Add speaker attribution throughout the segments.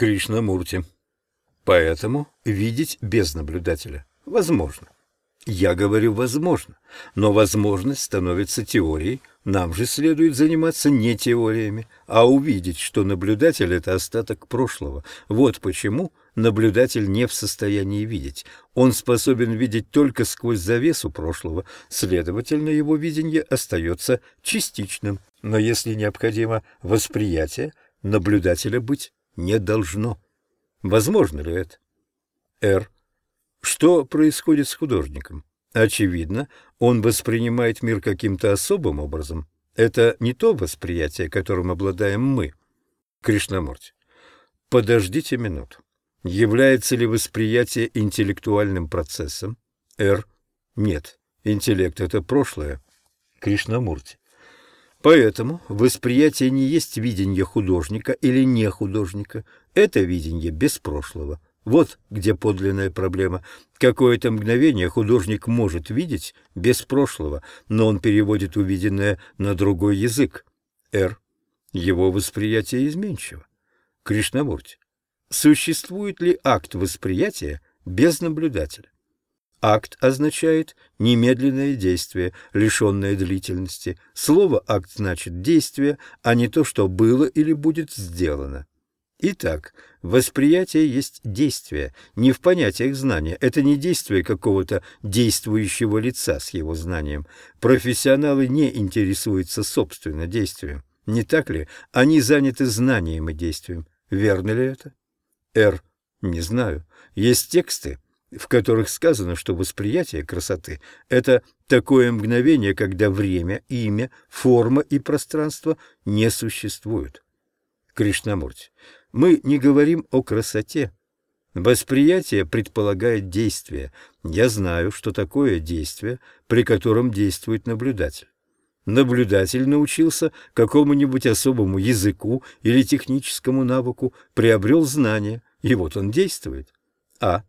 Speaker 1: Кришнамурти. Поэтому видеть без наблюдателя возможно. Я говорю «возможно», но возможность становится теорией, нам же следует заниматься не теориями, а увидеть, что наблюдатель – это остаток прошлого. Вот почему наблюдатель не в состоянии видеть. Он способен видеть только сквозь завесу прошлого, следовательно, его видение остается частичным. Но если необходимо восприятие, наблюдателя быть не должно. Возможно ли это? Р. Что происходит с художником? Очевидно, он воспринимает мир каким-то особым образом. Это не то восприятие, которым обладаем мы. Кришнамурти. Подождите минуту. Является ли восприятие интеллектуальным процессом? Р. Нет. Интеллект — это прошлое. Кришнамурти. Поэтому восприятие не есть видение художника или не художника. Это видение без прошлого. Вот где подлинная проблема. Какое-то мгновение художник может видеть без прошлого, но он переводит увиденное на другой язык. Р. Его восприятие изменчиво. Кришнамурти. Существует ли акт восприятия без наблюдателя? Акт означает немедленное действие, лишенное длительности. Слово «акт» значит действие, а не то, что было или будет сделано. Итак, восприятие есть действие, не в понятиях знания. Это не действие какого-то действующего лица с его знанием. Профессионалы не интересуются собственно действием. Не так ли? Они заняты знанием и действием. Верно ли это? Р. Не знаю. Есть тексты, в которых сказано, что восприятие красоты – это такое мгновение, когда время, имя, форма и пространство не существуют. Кришнамурти. Мы не говорим о красоте. Восприятие предполагает действие. Я знаю, что такое действие, при котором действует наблюдатель. Наблюдатель научился какому-нибудь особому языку или техническому навыку, приобрел знания, и вот он действует. А.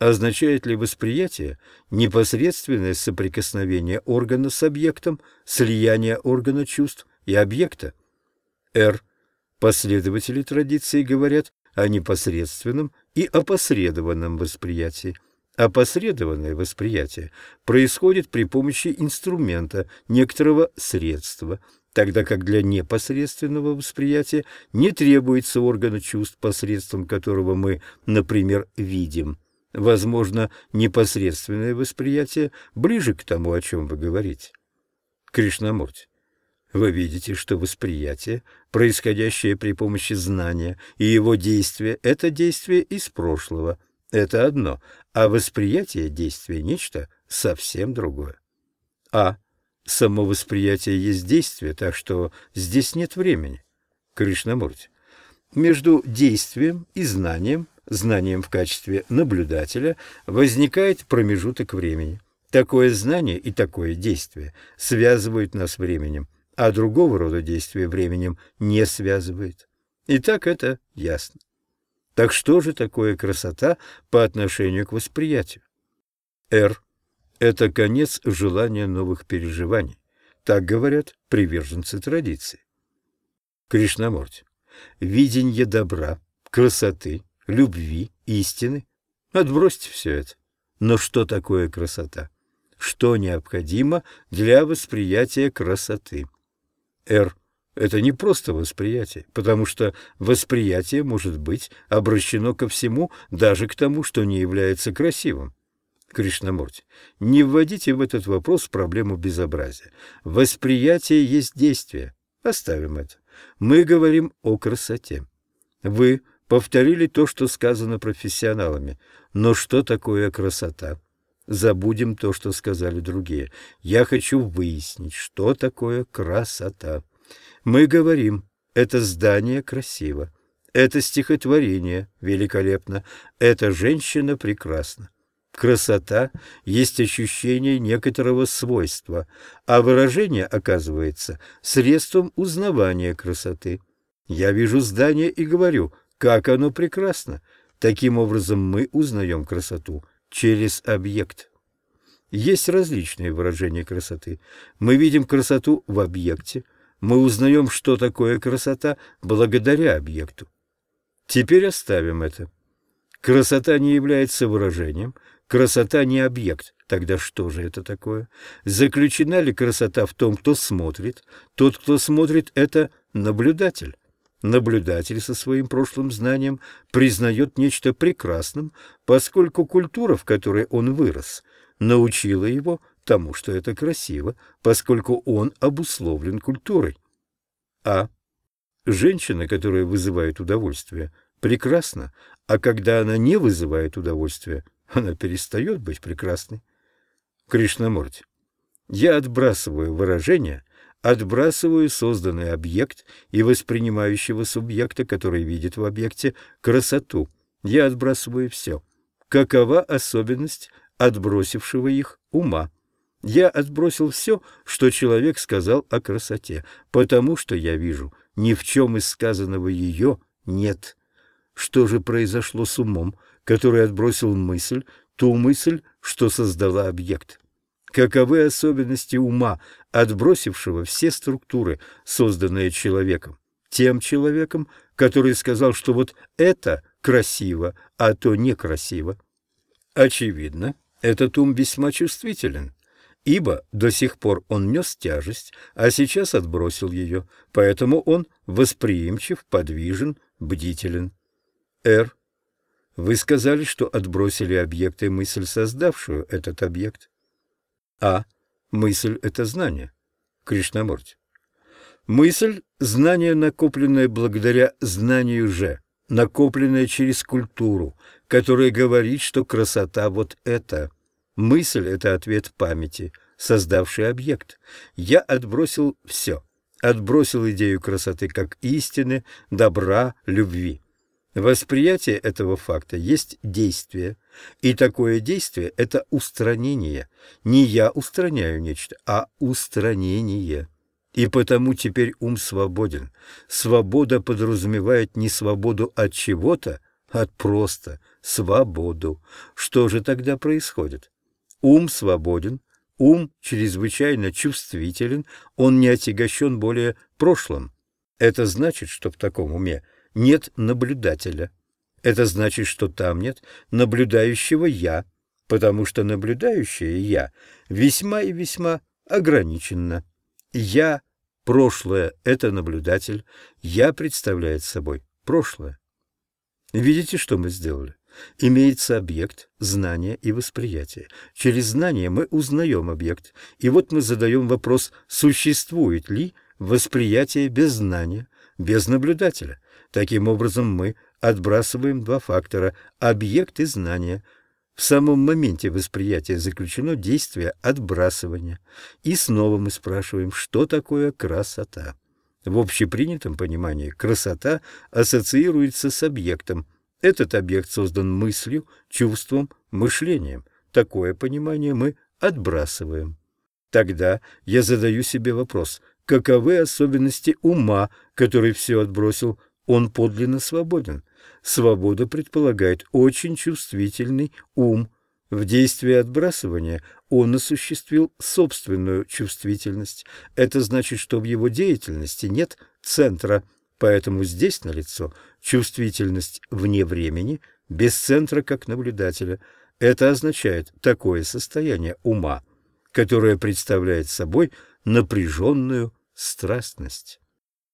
Speaker 1: Означает ли восприятие непосредственное соприкосновение органа с объектом, слияние органа чувств и объекта? Р. Последователи традиции говорят о непосредственном и опосредованном восприятии. Опосредованное восприятие происходит при помощи инструмента, некоторого средства, тогда как для непосредственного восприятия не требуется органа чувств, посредством которого мы, например, видим. Возможно, непосредственное восприятие ближе к тому, о чем вы говорите. Кришнамурти. Вы видите, что восприятие, происходящее при помощи знания, и его действие – это действие из прошлого. Это одно, а восприятие действия – нечто совсем другое. А. Само восприятие есть действие, так что здесь нет времени. Кришнамурти. Между действием и знанием, знанием в качестве наблюдателя, возникает промежуток времени. Такое знание и такое действие связывают нас временем – а другого рода действия временем не связывает. И так это ясно. Так что же такое красота по отношению к восприятию? Р. Это конец желания новых переживаний. Так говорят приверженцы традиции. Кришнамурти. Видение добра, красоты, любви, истины. Отбросьте все это. Но что такое красота? Что необходимо для восприятия красоты? Р. Это не просто восприятие, потому что восприятие может быть обращено ко всему, даже к тому, что не является красивым. Кришнамурти, не вводите в этот вопрос проблему безобразия. Восприятие есть действие. Оставим это. Мы говорим о красоте. Вы повторили то, что сказано профессионалами. Но что такое красота? Забудем то, что сказали другие. Я хочу выяснить, что такое красота. Мы говорим, это здание красиво, это стихотворение великолепно, эта женщина прекрасна. Красота есть ощущение некоторого свойства, а выражение оказывается средством узнавания красоты. Я вижу здание и говорю, как оно прекрасно. Таким образом мы узнаем красоту через объект. Есть различные выражения красоты. Мы видим красоту в объекте, мы узнаем, что такое красота, благодаря объекту. Теперь оставим это. Красота не является выражением, красота не объект. Тогда что же это такое? Заключена ли красота в том, кто смотрит? Тот, кто смотрит, это наблюдатель. Наблюдатель со своим прошлым знанием признает нечто прекрасным, поскольку культура, в которой он вырос, научила его тому, что это красиво, поскольку он обусловлен культурой. А. Женщина, которая вызывает удовольствие, прекрасна, а когда она не вызывает удовольствия, она перестает быть прекрасной. Кришнамурти. Я отбрасываю выражение, отбрасываю созданный объект и воспринимающего субъекта, который видит в объекте красоту. Я отбрасываю все. Какова особенность отбросившего их ума? Я отбросил все, что человек сказал о красоте, потому что я вижу, ни в чем из сказанного ее нет. Что же произошло с умом, который отбросил мысль, ту мысль, что создала объект? Каковы особенности ума, отбросившего все структуры, созданные человеком? Тем человеком, который сказал, что вот это красиво, а то некрасиво. Очевидно, этот ум весьма чувствителен ибо до сих пор он нес тяжесть, а сейчас отбросил ее, поэтому он восприимчив, подвижен, бдителен. Р. Вы сказали, что отбросили объект и мысль, создавшую этот объект. А. Мысль — это знание. Кришнамурти. Мысль — знание, накопленное благодаря знанию же, накопленное через культуру, которая говорит, что красота — вот это — Мысль — это ответ памяти, создавший объект. Я отбросил все. Отбросил идею красоты как истины, добра, любви. Восприятие этого факта есть действие, и такое действие — это устранение. Не я устраняю нечто, а устранение. И потому теперь ум свободен. Свобода подразумевает не свободу от чего-то, а просто свободу. Что же тогда происходит? Ум свободен, ум чрезвычайно чувствителен, он не отягощен более прошлым. Это значит, что в таком уме нет наблюдателя. Это значит, что там нет наблюдающего «я», потому что наблюдающее «я» весьма и весьма ограниченно. «Я» — прошлое — это наблюдатель, «я» представляет собой прошлое. Видите, что мы сделали? Имеется объект, знание и восприятие. Через знание мы узнаем объект. И вот мы задаем вопрос, существует ли восприятие без знания, без наблюдателя. Таким образом мы отбрасываем два фактора – объект и знание. В самом моменте восприятия заключено действие отбрасывания. И снова мы спрашиваем, что такое красота. В общепринятом понимании красота ассоциируется с объектом – этот объект создан мыслью, чувством, мышлением. Такое понимание мы отбрасываем. Тогда я задаю себе вопрос, каковы особенности ума, который все отбросил, он подлинно свободен. Свобода предполагает очень чувствительный ум. В действии отбрасывания он осуществил собственную чувствительность. Это значит, что в его деятельности нет центра – Поэтому здесь налицо чувствительность вне времени, без центра как наблюдателя. Это означает такое состояние ума, которое представляет собой напряженную страстность.